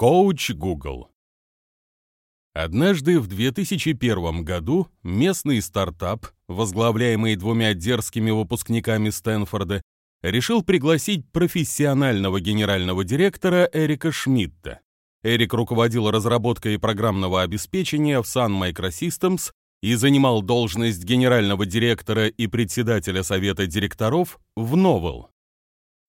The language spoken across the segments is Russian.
Коуч Google. Однажды в 2001 году местный стартап, возглавляемый двумя дерзкими выпускниками Стэнфорда, решил пригласить профессионального генерального директора Эрика Шмидта. Эрик руководил разработкой программного обеспечения в Sun Microsystems и занимал должность генерального директора и председателя совета директоров в Новел.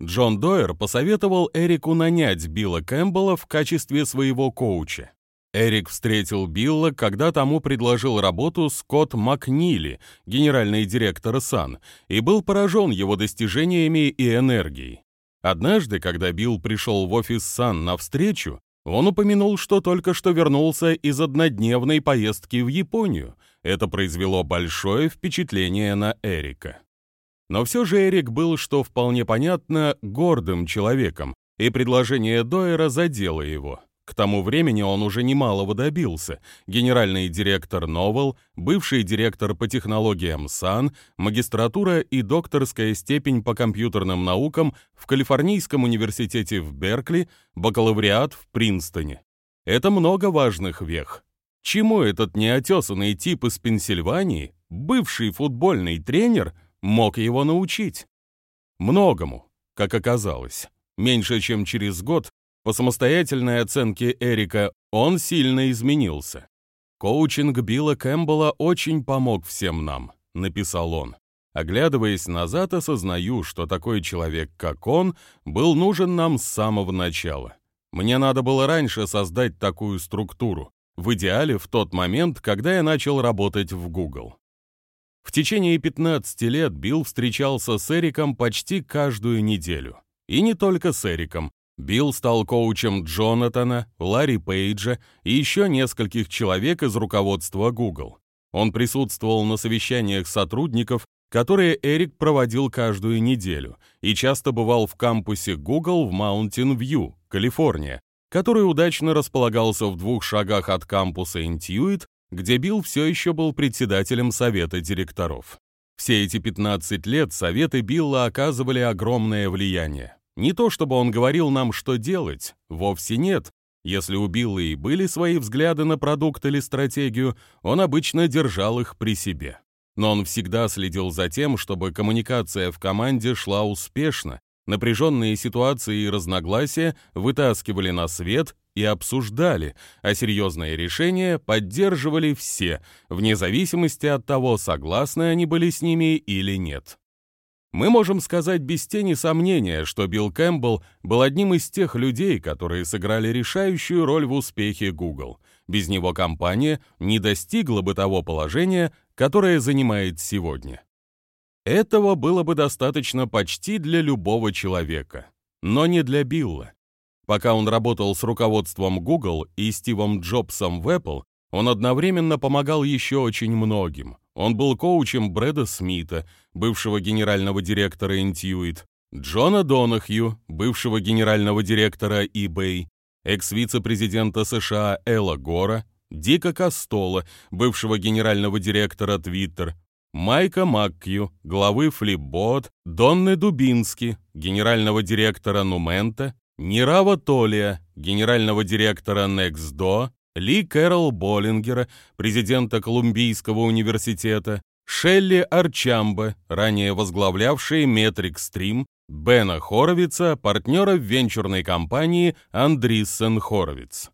Джон Дойер посоветовал Эрику нанять Билла Кэмпбелла в качестве своего коуча. Эрик встретил Билла, когда тому предложил работу Скотт Макнили, генеральный директор САН, и был поражен его достижениями и энергией. Однажды, когда Билл пришел в офис САН на встречу, он упомянул, что только что вернулся из однодневной поездки в Японию. Это произвело большое впечатление на Эрика. Но все же Эрик был, что вполне понятно, гордым человеком, и предложение Дойера задело его. К тому времени он уже немалого добился. Генеральный директор Новел, бывший директор по технологиям САН, магистратура и докторская степень по компьютерным наукам в Калифорнийском университете в Беркли, бакалавриат в Принстоне. Это много важных вех. Чему этот неотесанный тип из Пенсильвании, бывший футбольный тренер, мог его научить? Многому, как оказалось. Меньше чем через год, по самостоятельной оценке Эрика, он сильно изменился. «Коучинг Билла Кэмпбелла очень помог всем нам», — написал он. Оглядываясь назад, осознаю, что такой человек, как он, был нужен нам с самого начала. Мне надо было раньше создать такую структуру, в идеале в тот момент, когда я начал работать в Google. В течение 15 лет Билл встречался с Эриком почти каждую неделю. И не только с Эриком. Билл стал коучем Джонатана, Ларри Пейджа и еще нескольких человек из руководства Google. Он присутствовал на совещаниях сотрудников, которые Эрик проводил каждую неделю, и часто бывал в кампусе Google в Маунтин-Вью, Калифорния, который удачно располагался в двух шагах от кампуса Intuit где Билл все еще был председателем совета директоров. Все эти 15 лет советы Билла оказывали огромное влияние. Не то чтобы он говорил нам, что делать, вовсе нет. Если у Билла и были свои взгляды на продукт или стратегию, он обычно держал их при себе. Но он всегда следил за тем, чтобы коммуникация в команде шла успешно, напряженные ситуации и разногласия вытаскивали на свет и обсуждали, а серьезные решения поддерживали все, вне зависимости от того, согласны они были с ними или нет. Мы можем сказать без тени сомнения, что Билл Кэмпбелл был одним из тех людей, которые сыграли решающую роль в успехе Google. Без него компания не достигла бы того положения, которое занимает сегодня. Этого было бы достаточно почти для любого человека, но не для Билла. Пока он работал с руководством Google и Стивом Джобсом в Apple, он одновременно помогал еще очень многим. Он был коучем Брэда Смита, бывшего генерального директора Intuit, Джона Донахью, бывшего генерального директора eBay, экс-вице-президента США Элла Гора, Дика Костола, бывшего генерального директора Twitter, Майка Маккью, главы Flipbot, Донны Дубински, генерального директора Нумента, Нирава Толия, генерального директора Nextdo, Ли Кэрол Боллингера, президента Колумбийского университета, Шелли Арчамба, ранее возглавлявший Metric Stream, Бена Хоровица, партнера в венчурной компании Андриссен Хоровиц.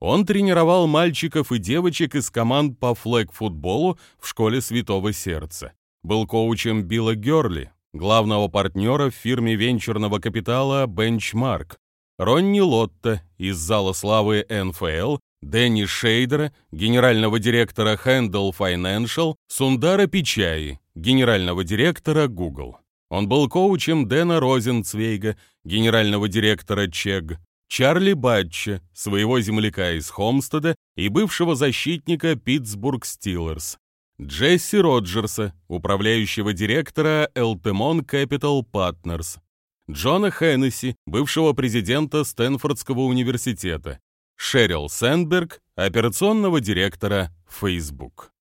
Он тренировал мальчиков и девочек из команд по флэг-футболу в школе Святого Сердца. Был коучем Билла Герли, главного партнера в фирме венчурного капитала Benchmark, Ронни Лотта из зала славы НФЛ, Дэнни Шейдера, генерального директора Handle Financial, Сундара Пичаи, генерального директора Google. Он был коучем Дэна Розенцвейга, генерального директора Чег, Чарли Батча, своего земляка из Хомстеда и бывшего защитника Питтсбург Стиллерс, Джесси Роджерса, управляющего директора Eltemon Capital Partners, Джона Хеннесси, бывшего президента Стэнфордского университета, Шерил Сэндберг, операционного директора Facebook.